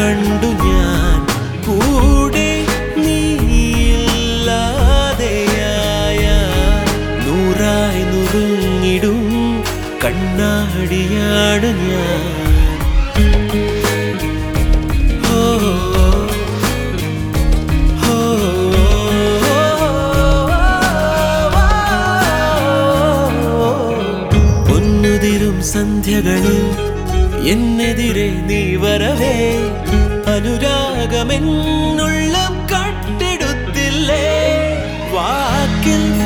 കണ്ടു ഞാൻ. കൂടെ നീയില്ലാതെയായ നൂറായി നുറുങ്ങിടും കണ്ണാടിയാണ് ഞാൻ. സന്ധ്യകളിൽ എന്നെതിരെ നീ വരവേ. അനുരാഗമെന്നുള്ള കട്ടെടുത്തില്ലേ. വാക്കിൽ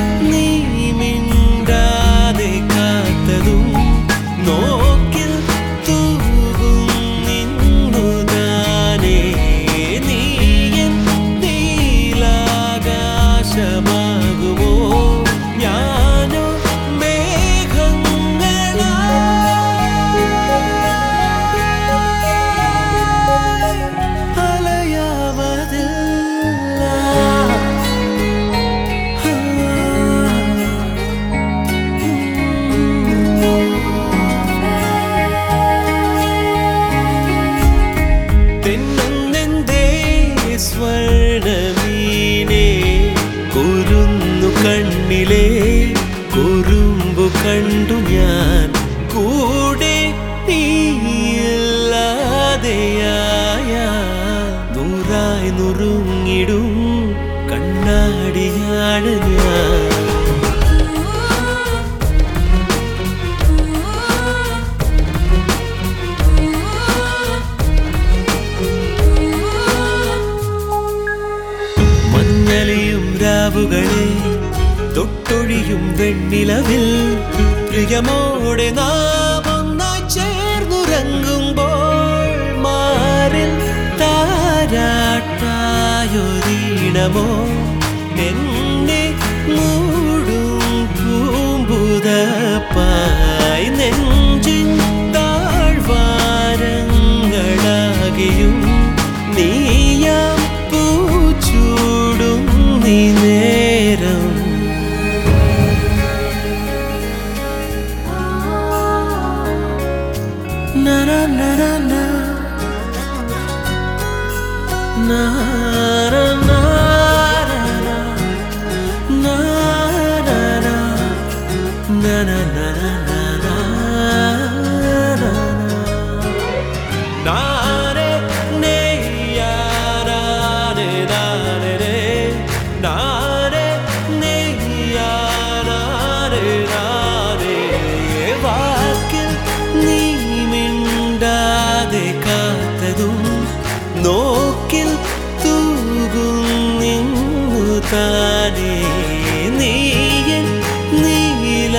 സ്വർണമീനേ കുരുന്നു കണ്ണിലെ കുറുമ്പു കണ്ടു ഞാൻ. കൂടെ നീയില്ലാതെയായ നൂറായി നുറുങ്ങിടും കണ്ണാടിയാണ് ഞാൻ. തൊട്ടൊഴിയും വെണ്ണിലവിൽ പ്രിയമോടെ നാം ഒന്നായി ചേർന്നുറങ്ങുമ്പോൾ മാറിൽ താരാട്ടായൊരീണമോ? എന്നെ മൂടും പൂമ്പുതപ്പായി നെഞ്ചിൻ താഴ്വാരങ്ങളാകെയും നീയാം na na na. Na na കാണാതെ കാത്തതും നോക്കിൽ തൂകുന്നിങ്ങു താനേ നീയൻ നീലാകാശമാകും.